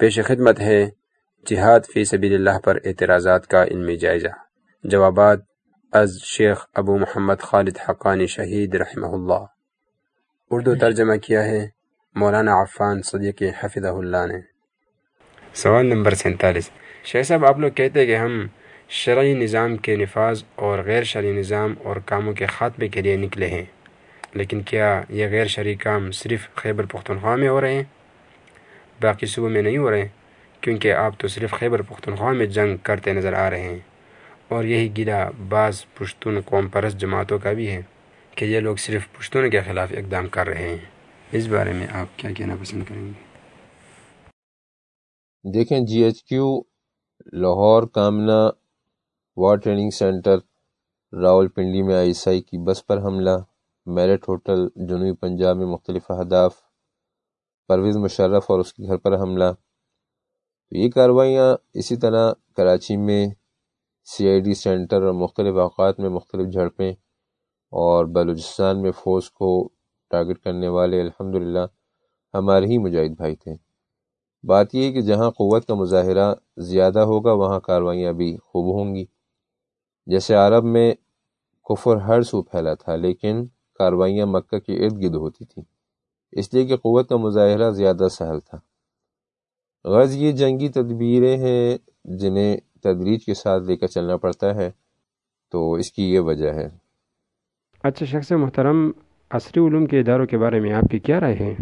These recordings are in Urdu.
پیش خدمت ہے جہاد فی سبیل اللہ پر اعتراضات کا علمی جائزہ۔ جوابات از شیخ ابو محمد خالد حقانی شہید رحمہ اللہ۔ اردو ترجمہ کیا ہے مولانا عفان صدیق حفظہ اللہ نے۔ سوال نمبر سینتالیس۔ شیخ صاحب، آپ لوگ کہتے ہیں کہ ہم شرعی نظام کے نفاذ اور غیر شرعی نظام اور کاموں کے خاتمے کے لیے نکلے ہیں، لیکن کیا یہ غیر شرعی کام صرف خیبر پختونخوا میں ہو رہے ہیں؟ باقی صوبوں میں نہیں ہو رہے کیونکہ آپ تو صرف خیبر پختونخوا میں جنگ کرتے نظر آ رہے ہیں۔ اور یہی گلا بعض پشتون قوم پرست جماعتوں کا بھی ہے کہ یہ لوگ صرف پشتون کے خلاف اقدام کر رہے ہیں۔ اس بارے میں آپ کیا کہنا پسند کریں گے؟ دیکھیں جی ایچ کیو، لاہور کامنا وار ٹریننگ سینٹر، راول پنڈی میں آئی ایس آئی کی بس پر حملہ میرٹ ہوٹل، جنوبی پنجاب میں مختلف اہداف پرویز مشرف اور اس کے گھر پر حملہ۔ تو یہ کارروائیاں اسی طرح کراچی میں سی آئی ڈی سینٹر اور مختلف اوقات میں مختلف جھڑپیں اور بلوچستان میں فوج کو ٹارگٹ کرنے والے الحمدللہ ہمارے ہی مجاہد بھائی تھے۔ بات یہ ہے کہ جہاں قوت کا مظاہرہ زیادہ ہوگا، وہاں کارروائیاں بھی خوب ہوں گی۔ جیسے عرب میں کفر ہر سو پھیلا تھا، لیکن کارروائیاں مکہ کے ارد گرد ہوتی تھیں۔ اس لیے کہ قوت کا مظاہرہ زیادہ سہل تھا۔ غرض یہ جنگی تدبیریں ہیں جنہیں تدریج کے ساتھ لے کر چلنا پڑتا ہے تو اس کی یہ وجہ ہے۔ اچھا شخص محترم عصری علوم کے اداروں کے بارے میں آپ کی کیا رائے ہے؟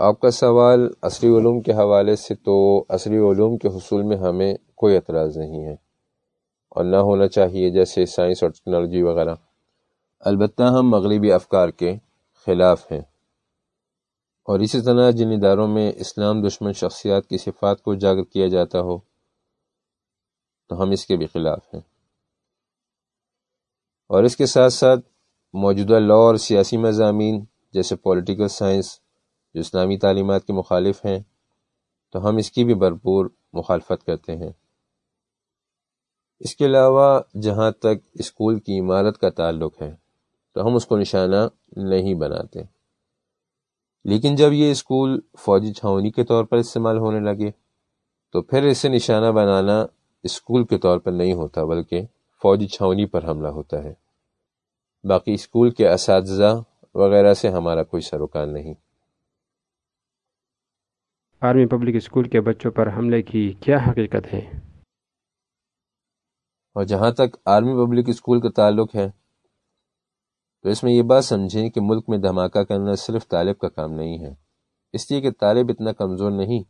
آپ کا سوال عصری علوم کے حوالے سے تو عصری علوم کے حصول میں ہمیں کوئی اعتراض نہیں ہے اور نہ ہونا چاہیے جیسے سائنس اور ٹیکنالوجی وغیرہ۔ البتہ ہم مغربی افکار کے خلاف ہیں۔ اور اسی طرح جن اداروں میں اسلام دشمن شخصیات کی صفات کو اجاگر کیا جاتا ہو، تو ہم اس کے بھی خلاف ہیں۔ اور اس کے ساتھ ساتھ موجودہ لاء اور سیاسی مضامین جیسے پولیٹیکل سائنس جو اسلامی تعلیمات کے مخالف ہیں، تو ہم اس کی بھی بھرپور مخالفت کرتے ہیں۔ اس کے علاوہ جہاں تک اسکول کی عمارت کا تعلق ہے، تو ہم اس کو نشانہ نہیں بناتے۔ لیکن جب یہ اسکول فوجی چھاونی کے طور پر استعمال ہونے لگے تو پھر اسے نشانہ بنانا اسکول کے طور پر نہیں ہوتا بلکہ فوجی چھاونی پر حملہ ہوتا ہے۔ باقی اسکول کے اساتذہ وغیرہ سے ہمارا کوئی سروکار نہیں۔ آرمی پبلک اسکول کے بچوں پر حملے کی کیا حقیقت ہے؟ اور جہاں تک آرمی پبلک اسکول کا تعلق ہے تو اس میں یہ بات سمجھیں کہ ملک میں دھماکہ کرنا صرف طالب کا کام نہیں ہے۔ اس لیے کہ طالب اتنا کمزور نہیں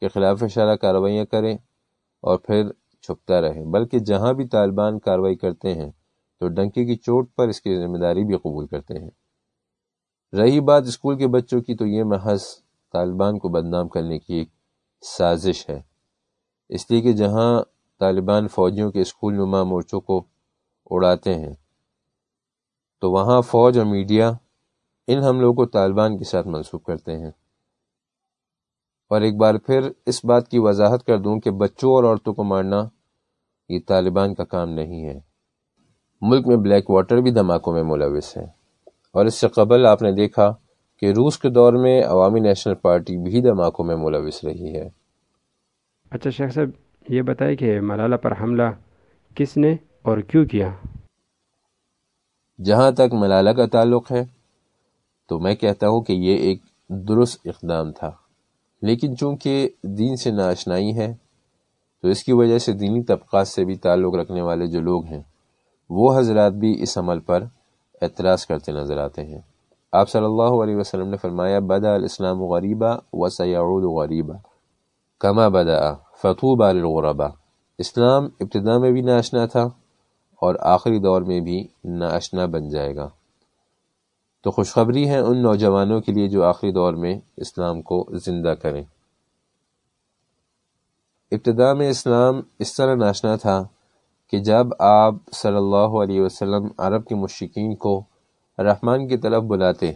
کہ خلاف اشارہ کارروائیاں کریں اور پھر چھپتا رہے، بلکہ جہاں بھی طالبان کارروائی کرتے ہیں تو ڈنکے کی چوٹ پر اس کی ذمہ داری بھی قبول کرتے ہیں۔ رہی بات اسکول کے بچوں کی تو یہ محض طالبان کو بدنام کرنے کی ایک سازش ہے۔ اس لیے کہ جہاں طالبان فوجیوں کے اسکول نما مورچوں کو اڑاتے ہیں تو وہاں فوج اور میڈیا ان حملوں کو طالبان کے ساتھ منسوخ کرتے ہیں۔ اور ایک بار پھر اس بات کی وضاحت کر دوں کہ بچوں اور عورتوں کو مارنا یہ طالبان کا کام نہیں ہے۔ ملک میں بلیک واٹر بھی دھماکوں میں ملوث ہے۔ اور اس سے قبل آپ نے دیکھا کہ روس کے دور میں عوامی نیشنل پارٹی بھی دھماکوں میں ملوث رہی ہے۔ اچھا شیخ صاحب، یہ بتائے کہ ملالہ پر حملہ کس نے اور کیوں کیا؟ جہاں تک ملالہ کا تعلق ہے، تو میں کہتا ہوں کہ یہ ایک درست اقدام تھا۔ لیکن چونکہ دین سے ناشنائی ہے، تو اس کی وجہ سے دینی طبقات سے بھی تعلق رکھنے والے جو لوگ ہیں، وہ حضرات بھی اس عمل پر اعتراض کرتے نظر آتے ہیں۔ آپ صلی اللہ علیہ وسلم نے فرمایا، بدا الاسلام غریبہ و سیاعود غریبہ کما بدا فتو بالغربا اسلام ابتدا میں بھی ناشنا تھا اور آخری دور میں بھی ناشنا بن جائے گا۔ تو خوشخبری ہے ان نوجوانوں کے لیے جو آخری دور میں اسلام کو زندہ کریں۔ ابتدا میں اسلام اس طرح ناشنا تھا کہ جب آپ صلی اللہ علیہ وسلم عرب کے مشکین کو رحمان کی طرف بلاتے،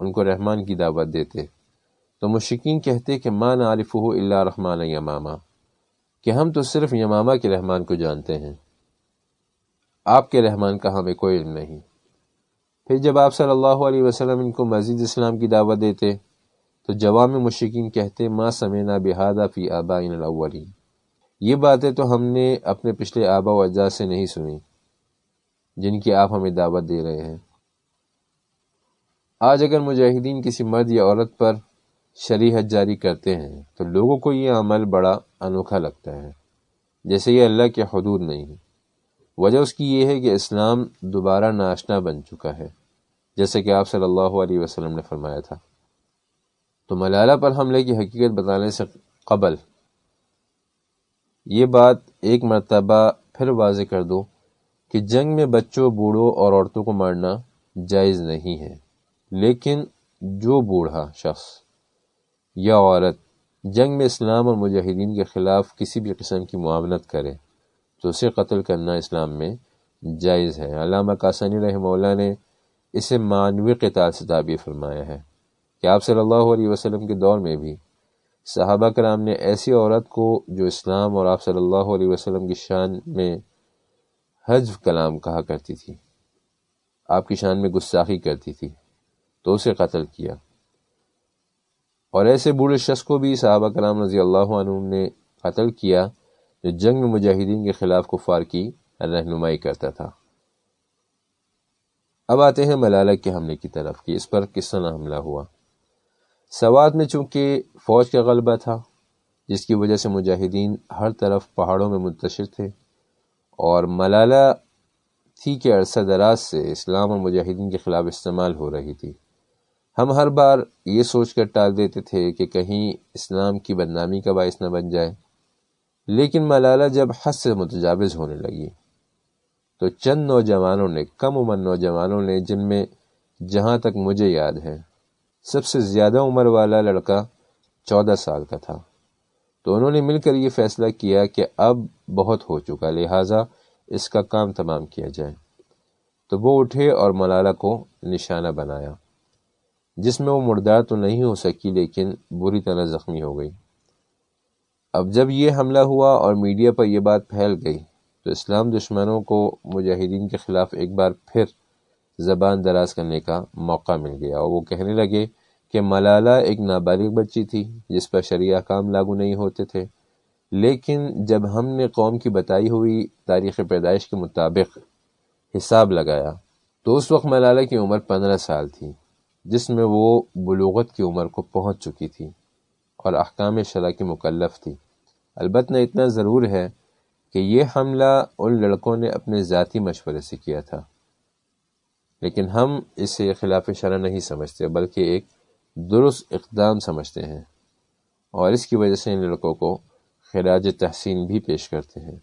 ان کو رحمان کی دعوت دیتے۔ تو مشکین کہتے کہ ماں عارف ہو اللہ رحمان یمامہ کہ ہم تو صرف یمامہ کے رحمان کو جانتے ہیں۔ آپ کے رحمان کا ہمیں کوئی علم نہیں۔ پھر جب آپ صلی اللہ علیہ وسلم ان کو مزید اسلام کی دعوت دیتے، تو جواب مشکین کہتے ماں سمینا بحادہ فی آبا الاولین۔ یہ باتیں تو ہم نے اپنے پچھلے آبا و اجزاء سے نہیں سنی، جن کی آپ ہمیں دعوت دے رہے ہیں۔ آج اگر مجاہدین کسی مرد یا عورت پر شریحت جاری کرتے ہیں، تو لوگوں کو یہ عمل بڑا انوکھا لگتا ہے، جیسے یہ اللہ کے حدود نہیں۔ وجہ اس کی یہ ہے کہ اسلام دوبارہ ناشنا بن چکا ہے، جیسے کہ آپ صلی اللہ علیہ وسلم نے فرمایا تھا۔ تو ملالہ پر حملے کی حقیقت بتانے سے قبل یہ بات ایک مرتبہ پھر واضح کر دو کہ جنگ میں بچوں، بوڑھوں اور عورتوں کو مارنا جائز نہیں ہے۔ لیکن جو بوڑھا شخص یا عورت جنگ میں اسلام اور مجاہدین کے خلاف کسی بھی قسم کی معاونت کرے تو اسے قتل کرنا اسلام میں جائز ہے۔ علامہ کاسانی رحمہ اللہ نے اسے معنوی قتال سے تعبیر فرمایا ہے کہ آپ صلی اللہ علیہ وسلم کے دور میں بھی صحابہ کرام نے ایسی عورت کو جو اسلام اور آپ صلی اللہ علیہ وسلم کی شان میں حجف کلام کہا کرتی تھی، آپ کی شان میں گستاخی کرتی تھی، تو اسے قتل کیا۔ اور ایسے بوڑھے شخص کو بھی صحابہ کرام رضی اللہ عنہ نے قتل کیا جو جنگ میں مجاہدین کے خلاف کفار کی رہنمائی کرتا تھا۔ اب آتے ہیں ملالہ کے حملے کی طرف کہ اس پر کس طرح حملہ ہوا۔ سوات میں چونکہ فوج کا غلبہ تھا، جس کی وجہ سے مجاہدین ہر طرف پہاڑوں میں منتشر تھے، اور ملالہ تھی کہ عرصہ دراز سے اسلام اور مجاہدین کے خلاف استعمال ہو رہی تھی۔ ہم ہر بار یہ سوچ کر ٹال دیتے تھے کہ کہیں اسلام کی بدنامی کا باعث نہ بن جائے۔ لیکن ملالہ جب حد سے متجاوز ہونے لگی، تو چند نوجوانوں نے، کم عمر نوجوانوں نے، جن میں جہاں تک مجھے یاد ہے، سب سے زیادہ عمر والا لڑکا چودہ سال کا تھا۔ تو انہوں نے مل کر یہ فیصلہ کیا کہ اب بہت ہو چکا، لہٰذا اس کا کام تمام کیا جائے۔ تو وہ اٹھے اور ملالہ کو نشانہ بنایا، جس میں وہ مردار تو نہیں ہو سکی، لیکن بری طرح زخمی ہو گئی۔ اب جب یہ حملہ ہوا اور میڈیا پر یہ بات پھیل گئی تو اسلام دشمنوں کو مجاہدین کے خلاف ایک بار پھر زبان دراز کرنے کا موقع مل گیا اور وہ کہنے لگے کہ ملالہ ایک نابالغ بچی تھی جس پر شریعہ کام لاگو نہیں ہوتے تھے۔ لیکن جب ہم نے قوم کی بتائی ہوئی تاریخ پیدائش کے مطابق حساب لگایا تو اس وقت ملالہ کی عمر پندرہ سال تھی، جس میں وہ بلوغت کی عمر کو پہنچ چکی تھی۔ اور احکام شرح کی مکلف تھی۔ البتہ اتنا ضرور ہے کہ یہ حملہ ان لڑکوں نے اپنے ذاتی مشورے سے کیا تھا۔ لیکن ہم اسے خلاف شرح نہیں سمجھتے، بلکہ ایک درست اقدام سمجھتے ہیں اور اس کی وجہ سے ان لڑکوں کو خراج تحسین بھی پیش کرتے ہیں۔